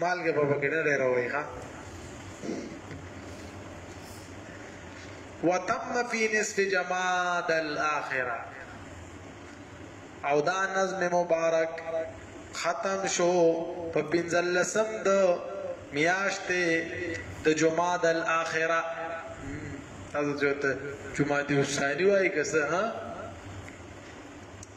مالګه په پکې نه ډېره وای ښا وتم فی نصف جماد الاخره او دا نظم مبارک ختم شو په پنځلسم د میاشتې د جماد الاخره تاسو ته جمعه دی وسانی وای که څه ها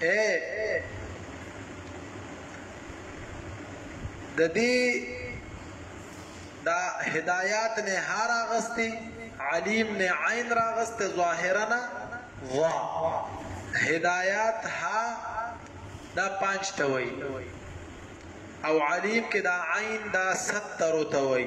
اے د دې دا هدایات نه هار اغستی علیم نه عین راغست ظاهرا وا هدایات ها دا پنځ ته وای او علیم کې دا عین دا 70 ته وای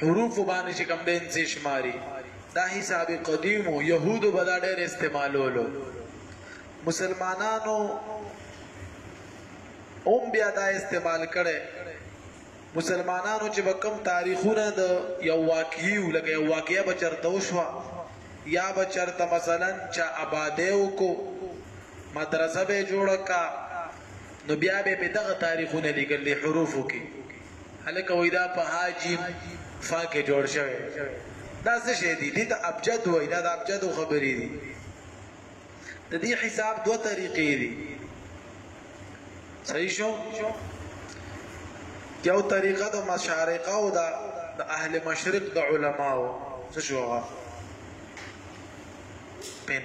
حروف باندې چې کوم د انسې شماري دا حساب قدیمو يهودو به دا ډېر استعمالولو مسلمانانو هم بیا دا استعمال کړي مسلمانانو چې به کم تاریخونه د یو واقعي لکه یو واقعیا به چرته وشوه یا به چرته مثلا چا آباده وکړو مدرسه به جوړه کا نو بیا به دغه تاریخونه لیکل دي حروفو کې هلکه وای دا په ها جیم فا کې جوړ شوی دا څه شی دی دې ته ابجد وای دا د ابجدو خبرې دي د دې حساب دوه طریقې دي صحیح شو یو طریقه د مشارقه او د اهل مشرق د علماو څه شو هغه پین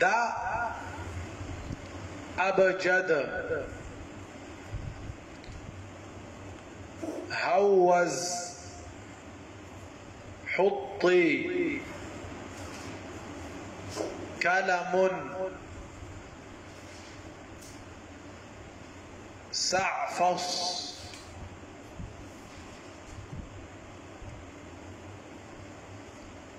دا ابجد هوز حطي كلم سعفص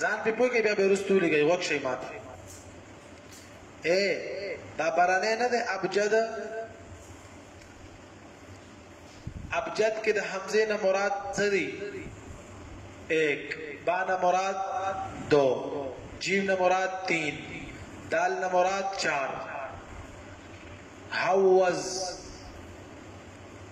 ځان په پوګي بیا بیرستو لګي وخت شي ماته اے دا برانه نه ده ابجد ابجد کې د حمزه نه مراد څه دی 1 با نه مراد 2 جیم نه مراد 3 دال نه مراد 4 حوز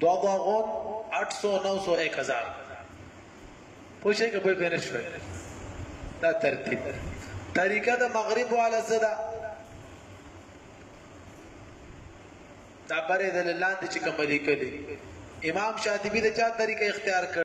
دو باغون اټ سو نو سو ایک هزار پوښې که په پینې شوې دا ترتیب طریقه د مغرب والا څه ده دا بره د لاندې چې کوم لیکلي امام شاطبي د چا طریقه اختیار کړ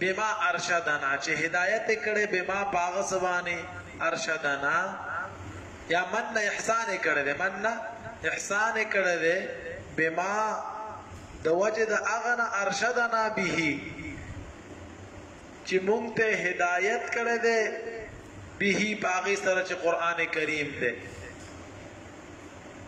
بما ارشدنا چې هدایت کړي بما پاغه سبانه ارشدنا یا من نه احسان کړي دي من نه احسان کړي دي بما د وجه د اغنا ارشدنا به چې مونږ ته هدایت کړي دي به پاغي سره چې قران کریم دی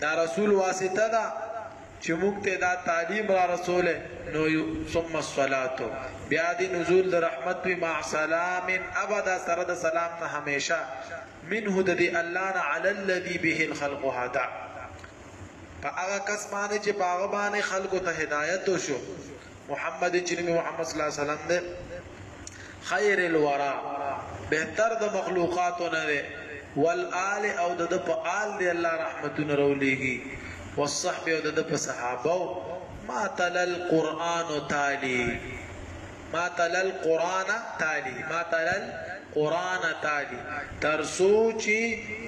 دا رسول واسطه ده چې موږ ته دا تعلیم را رسوله نو ثم الصلاه بیا دی نزول د رحمت وی مع سلام ابدا سره د سلام نه همیشه منه د دی الله نه علی الذی به الخلق هدا په هغه کس باندې چې په هغه باندې خلکو ته هدایت وشو محمد چې نوم محمد صلی الله علیه وسلم دی خیر الورا بهتر د مخلوقاتو نه دی والآل او د د په آل دی الله رحمتونه رولیږي والصحب او د د په صحابه ما تل القرآن تالی ما تل القرآن تالی ما تل القرآن تالی تر سوچی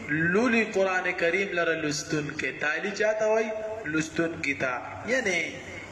لولی قرآن کریم لره لستون کې تالی چاته وای لستون کی تا یعنی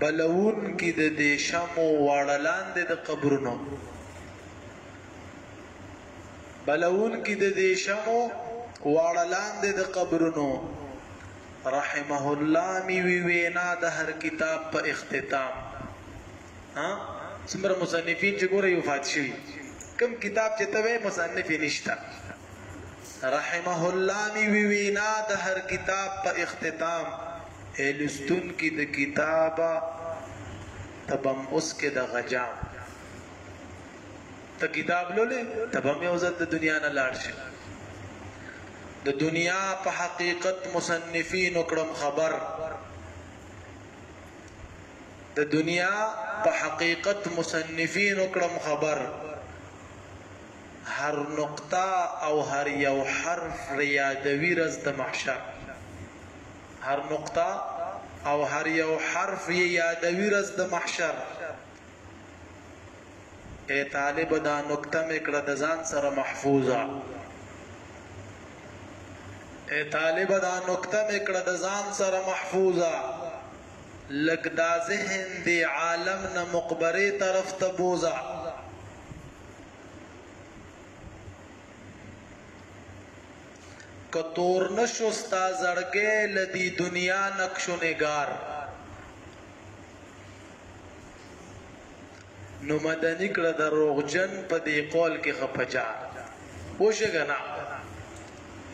بلوونکي د دې شمعو واړه لاندې د قبرونو بلوونکي د دې شمعو واړه لاندې د قبرونو رحمه الله می وی وینا د هر کتاب په اختتام ها څومره مصنفین چې ګوره یو فات شوی کم کتاب چې ته مصنف نشتا رحمه الله می وی وینا د هر کتاب په اختتام ای لوستونکي د کتاب ته به هم اوس کې د غجام ته کتاب لولې ته به هم یو ځل د دنیا نه لاړ شي د دنیا په حقیقت مصنفینو کړم خبر د دنیا په حقیقت مصنفینو کړم خبر هر نقطه او هر یو حرف ریادوي رز د محشر هر نقطه او هر یو حرف یې یادوي رز د محشر اے طالب دا نقطه مې کړه د ځان سره محفوظه اے طالب دا نقطه مې کړه د ځان سره محفوظه لګ دا ذهن دی عالم نه مقبره طرف ته بوزه که تور نشو ستا زړګی لدی دنیا نقش و نگار نو مدنی کړه دروغجن په دی قول کې خپجار وشګنا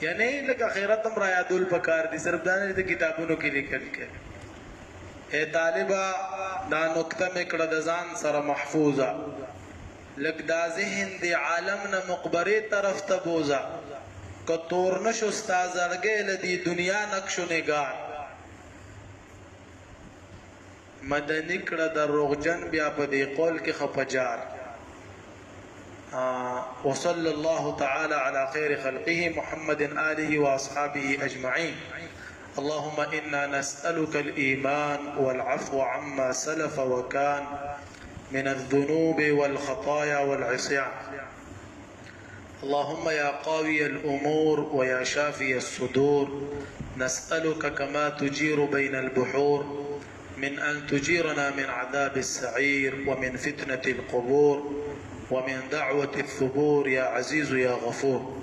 یعنی لکه خیرت هم را یادول پکار دي صرف دا نه د کتابونو کې لیکل کړي اے طالبہ دا نقطه مکړه د ځان سره محفوظه لږ دا ذهن دې عالم نه مقبرې طرف ته بوځه که تور نه شو ستا زړګی له دې دنیا نقش و نګار مدني کړه دروغجن بیا په دې قول کې خپه جار وصلى الله تعالى على خير خلقه محمد آله وأصحابه أجمعين اللهم إنا نسألك الإيمان والعفو عما سلف وكان من الذنوب والخطایا والعصیان اللهم يا قاوي الأمور ويا شافي الصدور نسألك كما تجير بين البحور من أن تجيرنا من عذاب السعير ومن فتنة القبور ومن دعوة الثبور يا عزيز يا غفور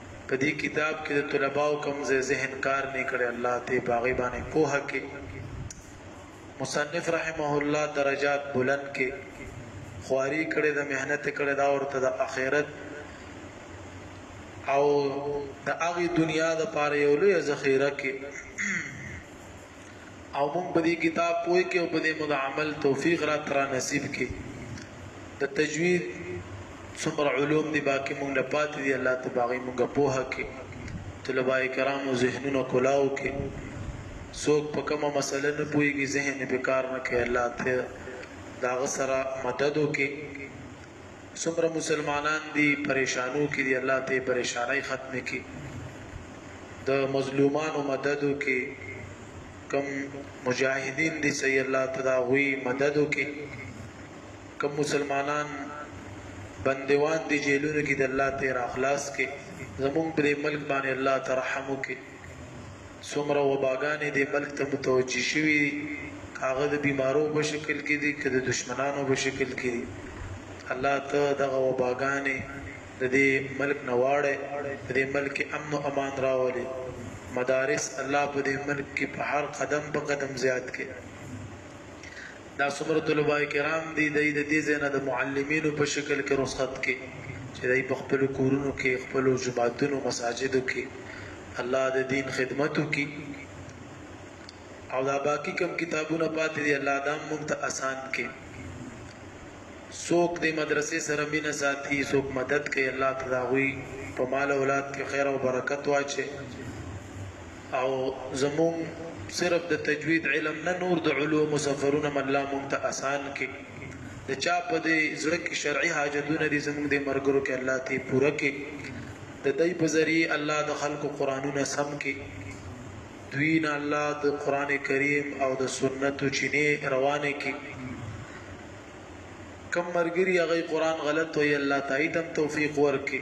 په دې کتاب کې د طلباو کوم ځای ذهن کار نه کړی الله ته په هغه باندې پوه کې مصنف رحمه الله درجات بلند کې خواري کړې د مهنت کړې دا ورته د اخرت او د هغه دنیا د پاره یو لوی ذخیره کې او مونږ په دې کتاب پوه کې او په دې مد عمل توفیق را ترا نصیب کې د تجوید څومره علوم دي باقي مونږ له پاتې دي الله ته باغی مونږه پوهه کې طلبه کرامو ذهنونه کولاو کې څوک په کومه مسله نه پويږي ذهن په کار نه کوي الله ته دا غسرہ مدد وکي څومره مسلمانان دی پریشانو کی دی الله ته پریشانی ختمی کی د مظلومانو مدد وکي کم مجاهدین دي سي الله تدا غوي مدد وکي کم مسلمانان بندوان دي جیلونو کې د الله ته را خلاص کې زمونږ په ملک باندې الله ترحم وکي څومره وباګانې دې ملک ته متوجه شوي دي، که هغه د بیمارو په شکل کې دي، که د دشمنانو په شکل کې دي، الله ته دغه وباګانې د دې ملک نه واړی، په دې ملک کې امن و امان راولې، مدارس الله په دې ملک کې په هر قدم په قدم زیات کړې. دا څومره طلباء کرام دي دی د دې ځای نه د معلمینو په شکل کې رخصت کې چې دی په خپلو کورونو کې خپلو جوماتونو مساجدو کې الله د دین خدمت وکړي او دا باقی کم کتابونه پاتې دي الله دا مونږ ته آسان کې څوک د مدرسې سره مینه ساتي څوک مدد کوي الله تعالی غوي په مال اولاد کې خیر او برکت واچي او زمونږ صرف د تجوید علم نه نور د علومو سفرونه مو الله مونږ ته اسان کړي د چا په دې زړه کې شرعي حاجتونه دي زمونږ دې مرګرو کې الله ته پوره کړي د دای په ذریعه الله د خلکو قرانونه سم کړي دوی نه الله د قران کریم او د سنت چینه روانه کړي کم مرګري هغه قران غلط وي الله تعالی تم توفیق ورکړي